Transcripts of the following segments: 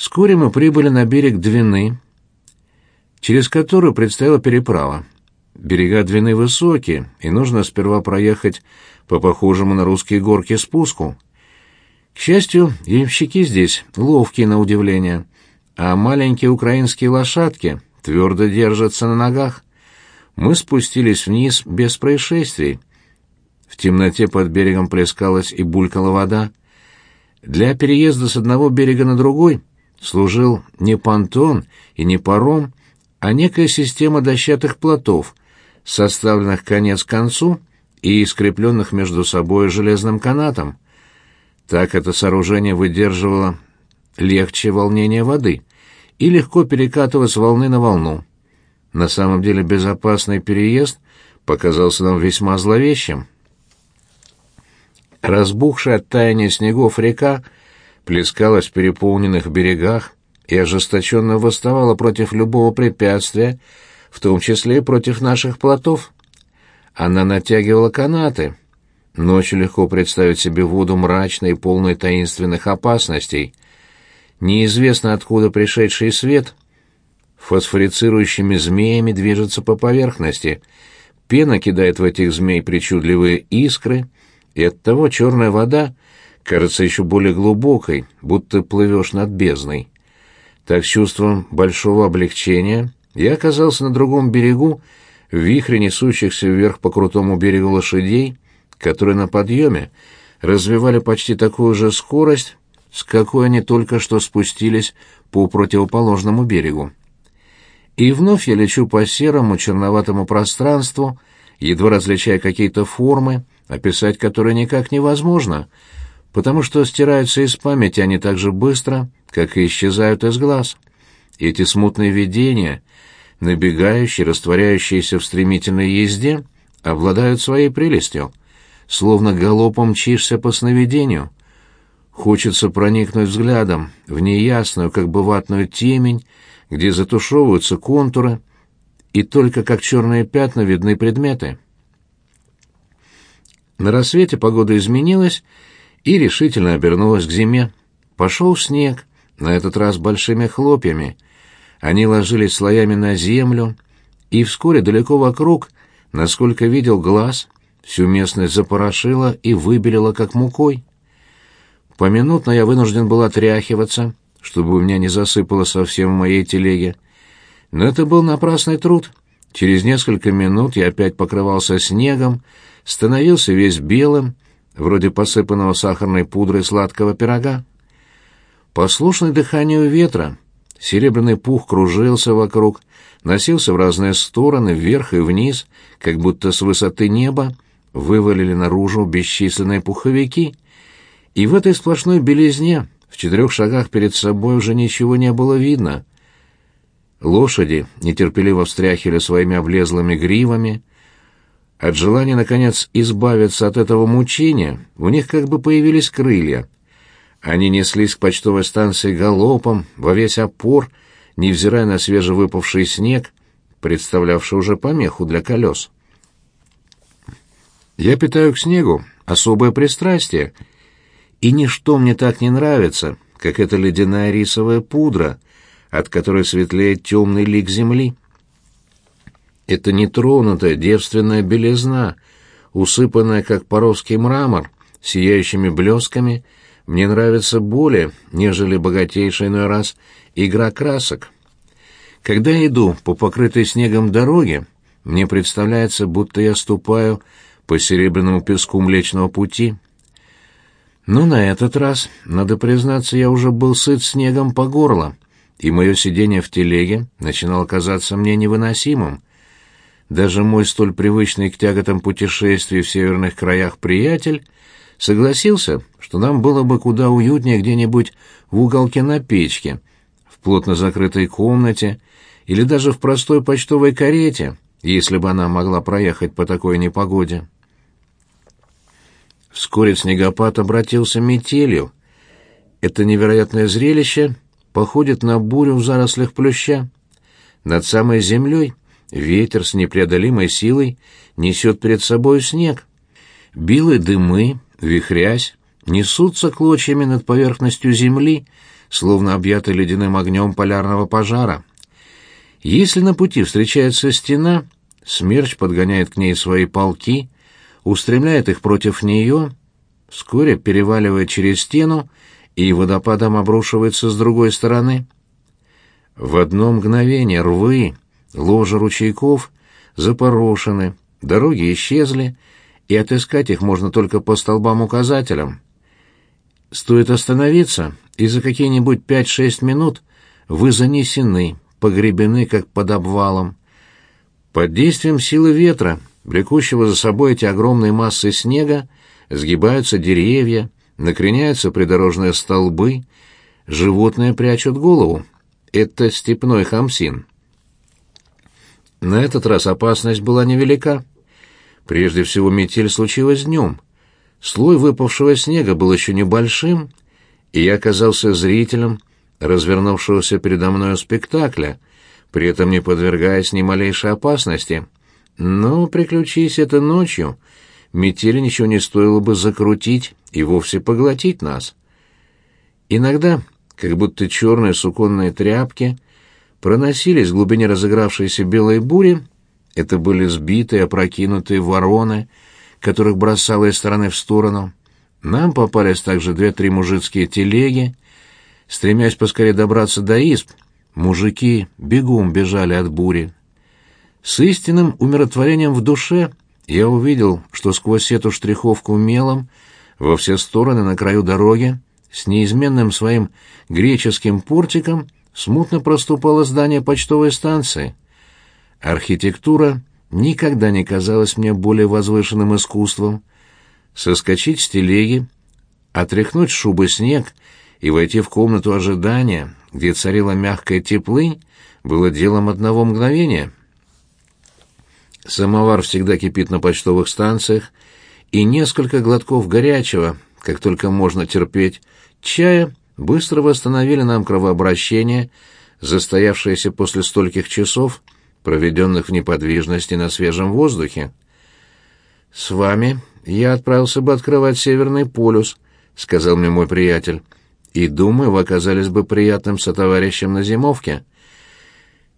Вскоре мы прибыли на берег Двины, через которую предстояла переправа. Берега Двины высокие, и нужно сперва проехать по похожему на русские горки спуску. К счастью, ямщики здесь ловкие на удивление, а маленькие украинские лошадки твердо держатся на ногах. Мы спустились вниз без происшествий. В темноте под берегом плескалась и булькала вода. Для переезда с одного берега на другой служил не понтон и не паром, а некая система дощатых плотов, составленных конец к концу и скрепленных между собой железным канатом. Так это сооружение выдерживало легче волнение воды и легко перекатывать с волны на волну. На самом деле безопасный переезд показался нам весьма зловещим. Разбухшая от таяния снегов река плескалась в переполненных берегах и ожесточенно восставала против любого препятствия, в том числе и против наших плотов. Она натягивала канаты. Ночью легко представить себе воду мрачной и полной таинственных опасностей. Неизвестно откуда пришедший свет фосфорицирующими змеями движется по поверхности. Пена кидает в этих змей причудливые искры, и оттого черная вода кажется еще более глубокой, будто плывешь над бездной. Так с чувством большого облегчения я оказался на другом берегу, в вихре несущихся вверх по крутому берегу лошадей, которые на подъеме развивали почти такую же скорость, с какой они только что спустились по противоположному берегу. И вновь я лечу по серому черноватому пространству, едва различая какие-то формы, описать которые никак невозможно, потому что стираются из памяти они так же быстро, как и исчезают из глаз. Эти смутные видения, набегающие, растворяющиеся в стремительной езде, обладают своей прелестью, словно галопом мчишься по сновидению. Хочется проникнуть взглядом в неясную, как бы ватную темень, где затушевываются контуры, и только как черные пятна видны предметы. На рассвете погода изменилась и решительно обернулась к зиме. Пошел снег, на этот раз большими хлопьями. Они ложились слоями на землю, и вскоре далеко вокруг, насколько видел глаз, всю местность запорошила и выбелила как мукой. Поминутно я вынужден был отряхиваться, чтобы у меня не засыпало совсем в моей телеге. Но это был напрасный труд. Через несколько минут я опять покрывался снегом, становился весь белым, вроде посыпанного сахарной пудрой сладкого пирога. Послушный дыханию ветра, серебряный пух кружился вокруг, носился в разные стороны, вверх и вниз, как будто с высоты неба вывалили наружу бесчисленные пуховики. И в этой сплошной белизне в четырех шагах перед собой уже ничего не было видно. Лошади нетерпеливо встряхивали своими облезлыми гривами, от желания, наконец, избавиться от этого мучения, у них как бы появились крылья. Они неслись к почтовой станции галопом, во весь опор, невзирая на свежевыпавший снег, представлявший уже помеху для колес. Я питаю к снегу особое пристрастие, и ничто мне так не нравится, как эта ледяная рисовая пудра, от которой светлеет темный лик земли. Это нетронутая девственная белизна, усыпанная, как поровский мрамор, сияющими блесками, мне нравится более, нежели богатейшая иной раз игра красок. Когда я иду по покрытой снегом дороге, мне представляется, будто я ступаю по серебряному песку Млечного Пути. Но на этот раз, надо признаться, я уже был сыт снегом по горло, и мое сидение в телеге начинало казаться мне невыносимым. Даже мой столь привычный к тяготам путешествий в северных краях приятель согласился, что нам было бы куда уютнее где-нибудь в уголке на печке, в плотно закрытой комнате или даже в простой почтовой карете, если бы она могла проехать по такой непогоде. Вскоре снегопад обратился метелью. Это невероятное зрелище походит на бурю в зарослях плюща. Над самой землей Ветер с непреодолимой силой несет перед собой снег. Белые дымы, вихрясь, несутся клочьями над поверхностью земли, словно объятый ледяным огнем полярного пожара. Если на пути встречается стена, смерч подгоняет к ней свои полки, устремляет их против нее, вскоре переваливает через стену и водопадом обрушивается с другой стороны. В одно мгновение рвы, ложа ручейков запорошены, дороги исчезли, и отыскать их можно только по столбам-указателям. Стоит остановиться, и за какие-нибудь пять-шесть минут вы занесены, погребены, как под обвалом. Под действием силы ветра, влекущего за собой эти огромные массы снега, сгибаются деревья, накреняются придорожные столбы, животные прячут голову. Это степной хамсин. На этот раз опасность была невелика. Прежде всего метель случилась днем. Слой выпавшего снега был еще небольшим, и я оказался зрителем развернувшегося передо мною спектакля, при этом не подвергаясь ни малейшей опасности. Но, приключись это ночью, метели ничего не стоило бы закрутить и вовсе поглотить нас. Иногда, как будто черные суконные тряпки, проносились в глубине разыгравшейся белой бури, это были сбитые, опрокинутые вороны, которых бросало из стороны в сторону. Нам попались также две-три мужицкие телеги. Стремясь поскорее добраться до исп, мужики бегом бежали от бури. С истинным умиротворением в душе я увидел, что сквозь эту штриховку мелом во все стороны на краю дороги с неизменным своим греческим портиком смутно проступало здание почтовой станции. Архитектура никогда не казалась мне более возвышенным искусством. Соскочить с телеги, отряхнуть шубы снег и войти в комнату ожидания, где царила мягкая теплынь, было делом одного мгновения. Самовар всегда кипит на почтовых станциях, и несколько глотков горячего, как только можно терпеть, чая быстро восстановили нам кровообращение, застоявшееся после стольких часов, проведенных в неподвижности на свежем воздухе. «С вами я отправился бы открывать Северный полюс», — сказал мне мой приятель, — «и, думаю, вы оказались бы приятным сотоварищем на зимовке».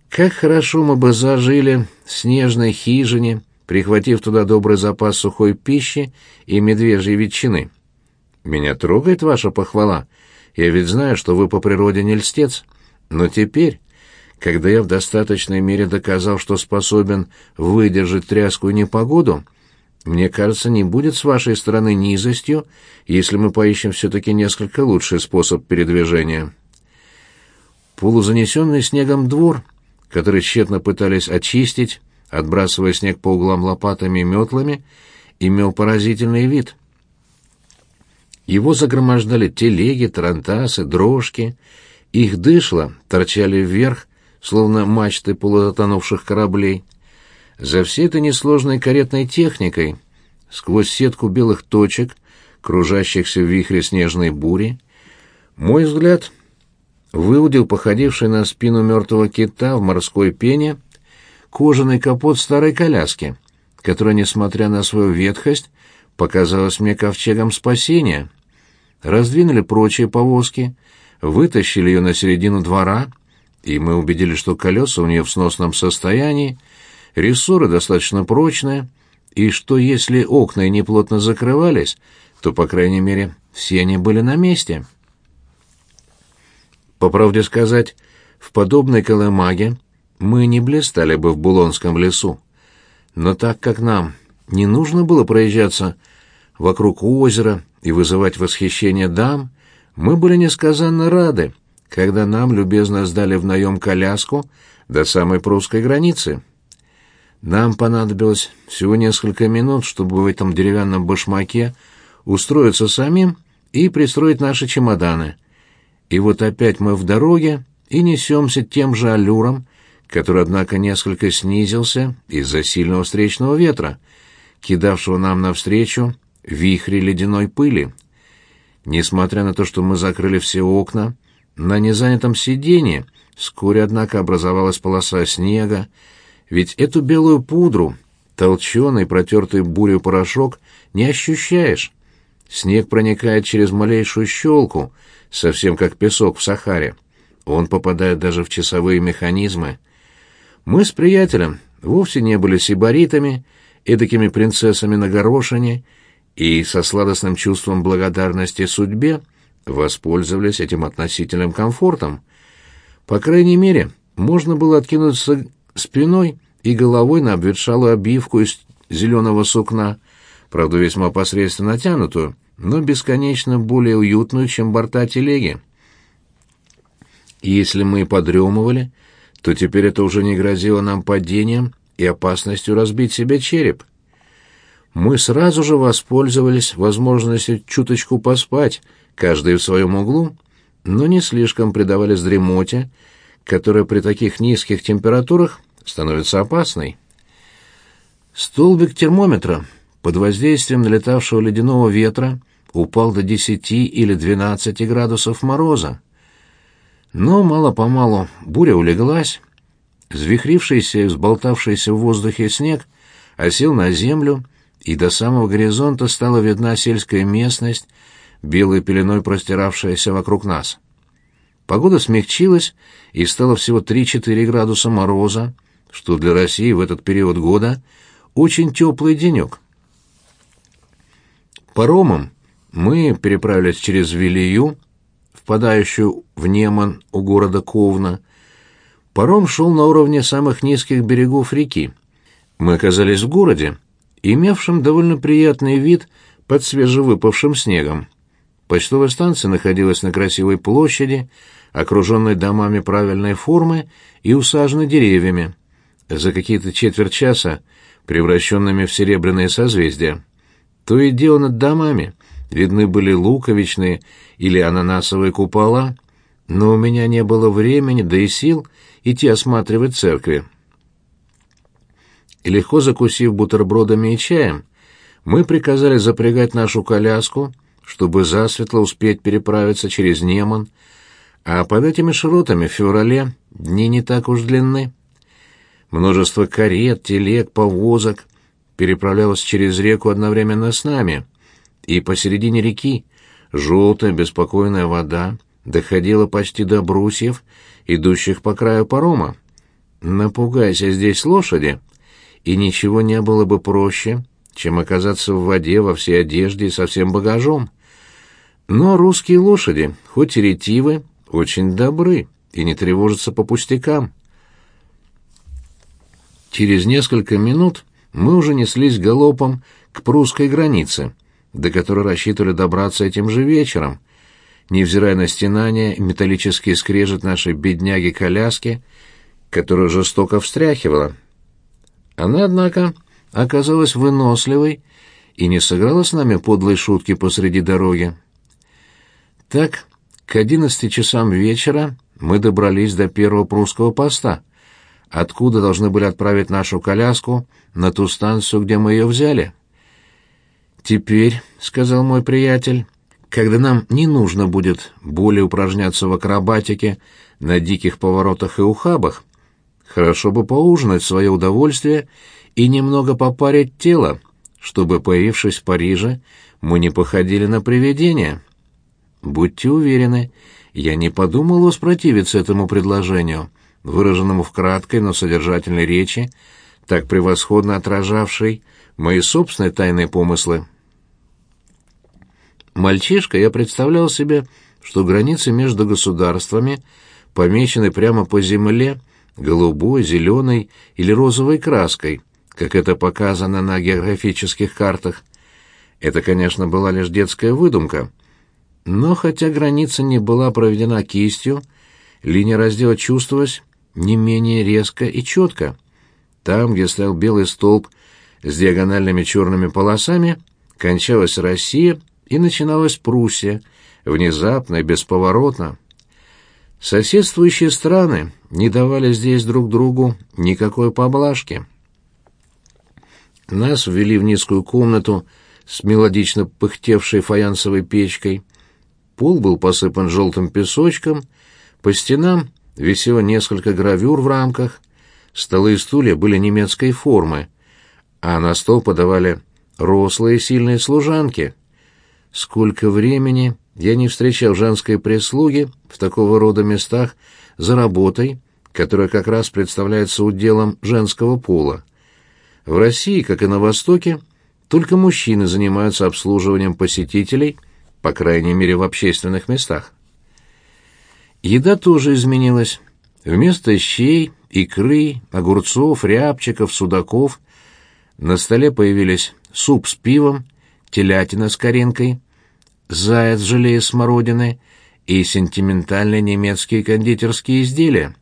Как хорошо мы бы зажили в снежной хижине, прихватив туда добрый запас сухой пищи и медвежьей ветчины. Меня трогает ваша похвала. Я ведь знаю, что вы по природе не льстец. Но теперь, когда я в достаточной мере доказал, что способен выдержать тряскую непогоду, мне кажется, не будет с вашей стороны низостью, если мы поищем все-таки несколько лучший способ передвижения. Полузанесенный снегом двор которые тщетно пытались очистить, отбрасывая снег по углам лопатами и метлами, имел поразительный вид. Его загромождали телеги, тарантасы, дрожки. Их дышло торчали вверх, словно мачты полузатонувших кораблей. За всей этой несложной каретной техникой, сквозь сетку белых точек, кружащихся в вихре снежной бури, мой взгляд выудил походивший на спину мертвого кита в морской пене кожаный капот старой коляски, которая, несмотря на свою ветхость, показалась мне ковчегом спасения. Раздвинули прочие повозки, вытащили ее на середину двора, и мы убедились, что колеса у нее в сносном состоянии, рессоры достаточно прочные, и что если окна и неплотно закрывались, то, по крайней мере, все они были на месте». По правде сказать, в подобной колымаге мы не блистали бы в Булонском лесу. Но так как нам не нужно было проезжаться вокруг озера и вызывать восхищение дам, мы были несказанно рады, когда нам любезно сдали в наем коляску до самой прусской границы. Нам понадобилось всего несколько минут, чтобы в этом деревянном башмаке устроиться самим и пристроить наши чемоданы. И вот опять мы в дороге и несемся тем же аллюром, который, однако, несколько снизился из-за сильного встречного ветра, кидавшего нам навстречу вихри ледяной пыли. Несмотря на то, что мы закрыли все окна, на незанятом сиденье вскоре, однако, образовалась полоса снега, ведь эту белую пудру, толченый, протертый бурью порошок, не ощущаешь. Снег проникает через малейшую щелку, совсем как песок в Сахаре. Он попадает даже в часовые механизмы. Мы с приятелем вовсе не были сибаритами, эдакими принцессами на горошине, и со сладостным чувством благодарности судьбе воспользовались этим относительным комфортом. По крайней мере, можно было откинуться спиной и головой на обветшалую обивку из зеленого сукна, правда, весьма посредственно натянутую, но бесконечно более уютную, чем борта телеги. И если мы подремывали, то теперь это уже не грозило нам падением и опасностью разбить себе череп. Мы сразу же воспользовались возможностью чуточку поспать, каждый в своем углу, но не слишком предавались дремоте, которая при таких низких температурах становится опасной. Столбик термометра под воздействием налетавшего ледяного ветра упал до 10 или 12 градусов мороза. Но мало-помалу буря улеглась, взвихрившийся и взболтавшийся в воздухе снег осел на землю, и до самого горизонта стала видна сельская местность, белой пеленой простиравшаяся вокруг нас. Погода смягчилась, и стало всего 3-4 градуса мороза, что для России в этот период года очень теплый денек. Паромом мы переправились через Вилию, впадающую в Неман у города Ковна. Паром шел на уровне самых низких берегов реки. Мы оказались в городе, имевшем довольно приятный вид под свежевыпавшим снегом. Почтовая станция находилась на красивой площади, окруженной домами правильной формы и усаженной деревьями, за какие-то четверть часа превращенными в серебряные созвездия. То и дело над домами видны были луковичные или ананасовые купола, но у меня не было времени, да и сил идти осматривать церкви. И легко закусив бутербродами и чаем, мы приказали запрягать нашу коляску, чтобы засветло успеть переправиться через Неман, а под этими широтами в феврале дни не так уж длинны. Множество карет, телег, повозок переправлялось через реку одновременно с нами, и посередине реки желтая беспокойная вода доходила почти до брусьев, идущих по краю парома. Напугайся здесь лошади, и ничего не было бы проще, чем оказаться в воде во всей одежде и со всем багажом. Но русские лошади, хоть и ретивы, очень добры и не тревожатся по пустякам. Через несколько минут мы уже неслись галопом к прусской границе, до которой рассчитывали добраться этим же вечером, невзирая на стенания металлический скрежет нашей бедняги-коляски, которую жестоко встряхивала. Она, однако, оказалась выносливой и не сыграла с нами подлой шутки посреди дороги. Так, к одиннадцати часам вечера мы добрались до первого прусского поста — откуда должны были отправить нашу коляску на ту станцию, где мы ее взяли. «Теперь», — сказал мой приятель, — «когда нам не нужно будет более упражняться в акробатике на диких поворотах и ухабах, хорошо бы поужинать в свое удовольствие и немного попарить тело, чтобы, появившись в Париже, мы не походили на привидения. Будьте уверены, я не подумал воспротивиться этому предложению» выраженному в краткой, но содержательной речи, так превосходно отражавшей мои собственные тайные помыслы. Мальчишка я представлял себе, что границы между государствами помечены прямо по земле голубой, зеленой или розовой краской, как это показано на географических картах. Это, конечно, была лишь детская выдумка. Но хотя граница не была проведена кистью, линия раздела чувствовалась не менее резко и четко. Там, где стоял белый столб с диагональными черными полосами, кончалась Россия и начиналась Пруссия, внезапно и бесповоротно. Соседствующие страны не давали здесь друг другу никакой поблажки. Нас ввели в низкую комнату с мелодично пыхтевшей фаянсовой печкой. Пол был посыпан желтым песочком, по стенам висело несколько гравюр в рамках, столы и стулья были немецкой формы, а на стол подавали рослые сильные служанки. Сколько времени я не встречал женской прислуги в такого рода местах за работой, которая как раз представляется уделом женского пола. В России, как и на Востоке, только мужчины занимаются обслуживанием посетителей, по крайней мере в общественных местах. Еда тоже изменилась. Вместо щей, икры, огурцов, рябчиков, судаков на столе появились суп с пивом, телятина с коренкой, заяц желе из смородины и сентиментальные немецкие кондитерские изделия.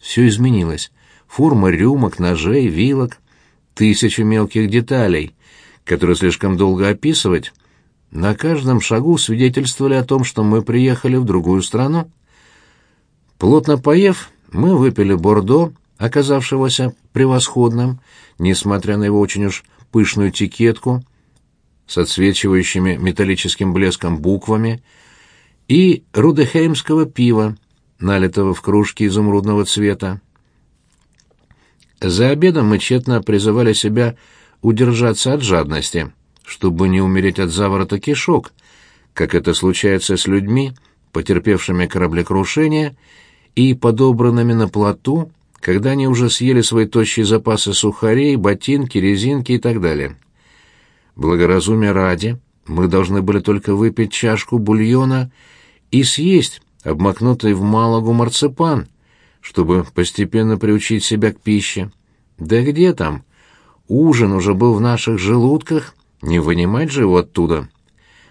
Все изменилось. Форма рюмок, ножей, вилок, тысячи мелких деталей, которые слишком долго описывать, на каждом шагу свидетельствовали о том, что мы приехали в другую страну. Плотно поев, мы выпили бордо, оказавшегося превосходным, несмотря на его очень уж пышную этикетку с отсвечивающими металлическим блеском буквами, и рудехеймского пива, налитого в кружки изумрудного цвета. За обедом мы тщетно призывали себя удержаться от жадности, чтобы не умереть от заворота кишок, как это случается с людьми, потерпевшими кораблекрушение и подобранными на плоту, когда они уже съели свои тощие запасы сухарей, ботинки, резинки и так далее. Благоразумие ради, мы должны были только выпить чашку бульона и съесть обмакнутый в малагу марципан, чтобы постепенно приучить себя к пище. Да где там? Ужин уже был в наших желудках, не вынимать же его оттуда.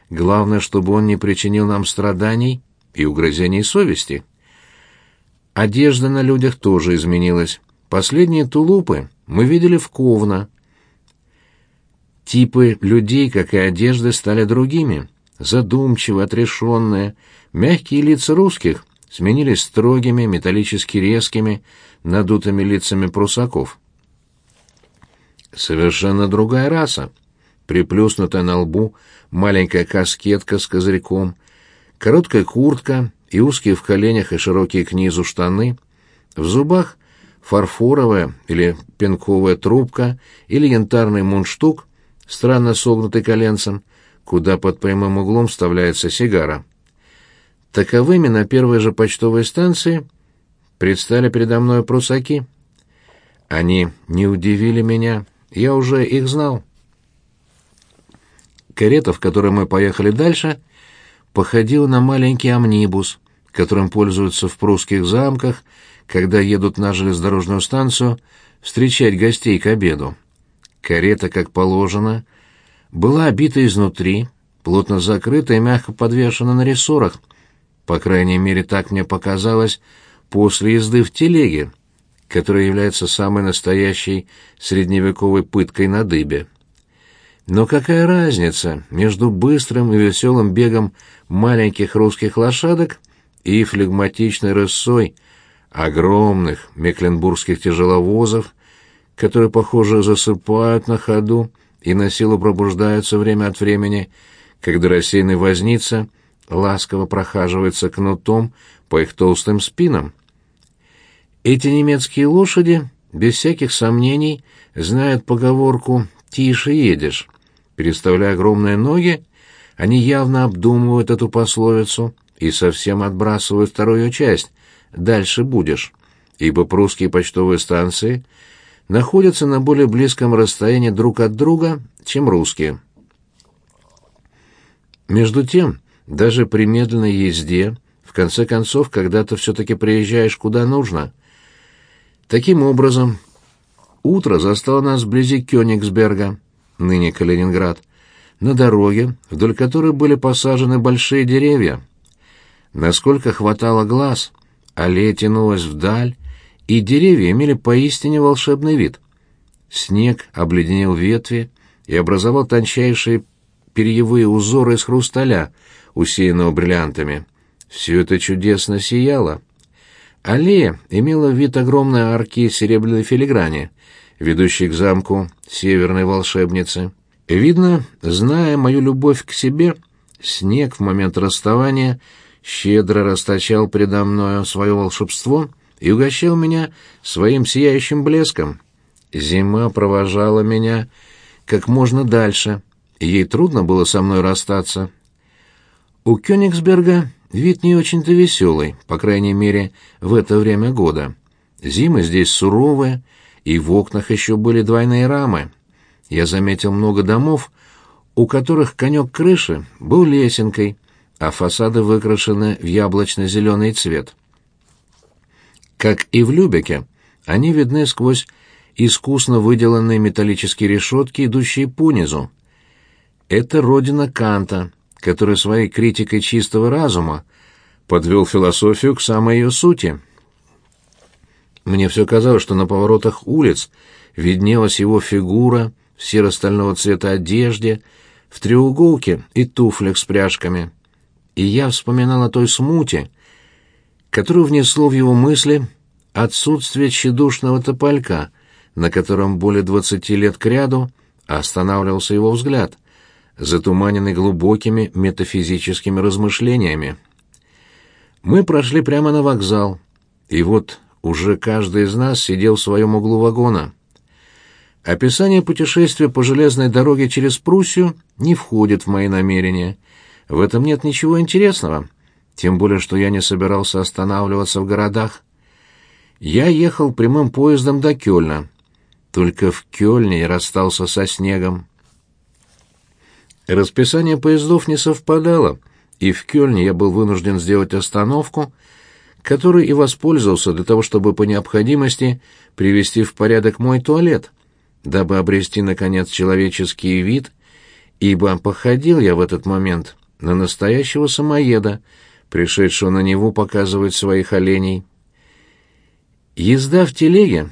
Главное, чтобы он не причинил нам страданий и угрызений совести. Одежда на людях тоже изменилась. Последние тулупы мы видели в Ковна. Типы людей, как и одежды, стали другими. Задумчивые, отрешенные, мягкие лица русских сменились строгими, металлически резкими, надутыми лицами прусаков. Совершенно другая раса. Приплюснутая на лбу маленькая каскетка с козырьком, короткая куртка и узкие в коленях и широкие к низу штаны, в зубах фарфоровая или пенковая трубка или янтарный мундштук, странно согнутый коленцем, куда под прямым углом вставляется сигара. Таковыми на первой же почтовой станции предстали передо мной прусаки. Они не удивили меня, я уже их знал. Карета, в которой мы поехали дальше, походила на маленький амнибус, которым пользуются в прусских замках, когда едут на железнодорожную станцию встречать гостей к обеду. Карета, как положено, была обита изнутри, плотно закрыта и мягко подвешена на рессорах. По крайней мере, так мне показалось после езды в телеге, которая является самой настоящей средневековой пыткой на дыбе. Но какая разница между быстрым и веселым бегом маленьких русских лошадок и флегматичной рысой огромных мекленбургских тяжеловозов, которые, похоже, засыпают на ходу и на силу пробуждаются время от времени, когда рассеянный возница ласково прохаживается кнутом по их толстым спинам. Эти немецкие лошади, без всяких сомнений, знают поговорку «тише едешь». Переставляя огромные ноги, они явно обдумывают эту пословицу и совсем отбрасывают вторую часть «дальше будешь», ибо прусские почтовые станции находятся на более близком расстоянии друг от друга, чем русские. Между тем, даже при медленной езде, в конце концов, когда ты все-таки приезжаешь куда нужно. Таким образом, утро застало нас вблизи Кёнигсберга, ныне Калининград, на дороге, вдоль которой были посажены большие деревья. Насколько хватало глаз, аллея тянулась вдаль, и деревья имели поистине волшебный вид. Снег обледенел ветви и образовал тончайшие перьевые узоры из хрусталя, усеянного бриллиантами. Все это чудесно сияло. Аллея имела вид огромной арки серебряной филиграни, ведущей к замку северной волшебницы. Видно, зная мою любовь к себе, снег в момент расставания щедро расточал предо мною свое волшебство и угощал меня своим сияющим блеском. Зима провожала меня как можно дальше, ей трудно было со мной расстаться. У Кёнигсберга вид не очень-то веселый, по крайней мере, в это время года. Зимы здесь суровые, и в окнах еще были двойные рамы. Я заметил много домов, у которых конек крыши был лесенкой, а фасады выкрашены в яблочно-зеленый цвет. Как и в Любеке, они видны сквозь искусно выделанные металлические решетки, идущие понизу. Это родина Канта, который своей критикой чистого разума подвел философию к самой ее сути. Мне все казалось, что на поворотах улиц виднелась его фигура в серо-стального цвета одежде, в треуголке и туфлях с пряжками. И я вспоминал о той смуте, которую внесло в его мысли отсутствие тщедушного тополька, на котором более двадцати лет кряду останавливался его взгляд, затуманенный глубокими метафизическими размышлениями. Мы прошли прямо на вокзал, и вот уже каждый из нас сидел в своем углу вагона. Описание путешествия по железной дороге через Пруссию не входит в мои намерения. В этом нет ничего интересного, тем более что я не собирался останавливаться в городах. Я ехал прямым поездом до Кёльна. Только в Кёльне я расстался со снегом. Расписание поездов не совпадало, и в Кёльне я был вынужден сделать остановку, которой и воспользовался для того, чтобы по необходимости привести в порядок мой туалет, дабы обрести, наконец, человеческий вид, ибо походил я в этот момент на настоящего самоеда, пришедшего на него показывать своих оленей. Езда в телеге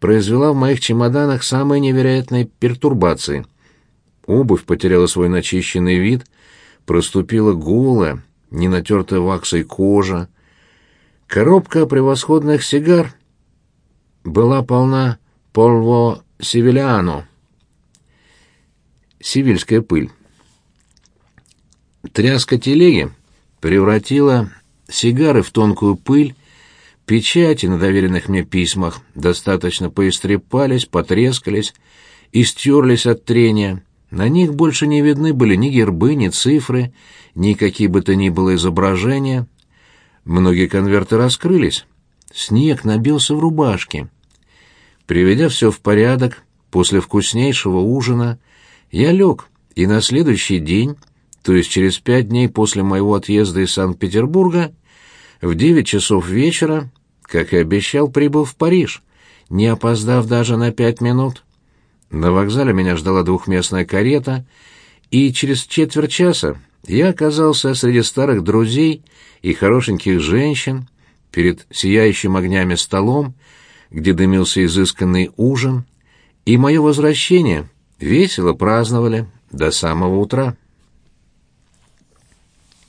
произвела в моих чемоданах самые невероятные пертурбации. Обувь потеряла свой начищенный вид, проступила голая, не натертая ваксой кожа. Коробка превосходных сигар была полна полво севиляно, сивильская пыль. Тряска телеги превратила сигары в тонкую пыль, Печати на доверенных мне письмах достаточно поистрепались, потрескались и стерлись от трения. На них больше не видны были ни гербы, ни цифры, ни какие бы то ни было изображения. Многие конверты раскрылись. Снег набился в рубашке. Приведя все в порядок, после вкуснейшего ужина, я лег, и на следующий день, то есть через пять дней после моего отъезда из Санкт-Петербурга, в девять часов вечера, как и обещал, прибыл в Париж, не опоздав даже на пять минут. На вокзале меня ждала двухместная карета, и через четверть часа я оказался среди старых друзей и хорошеньких женщин перед сияющим огнями столом, где дымился изысканный ужин, и мое возвращение весело праздновали до самого утра.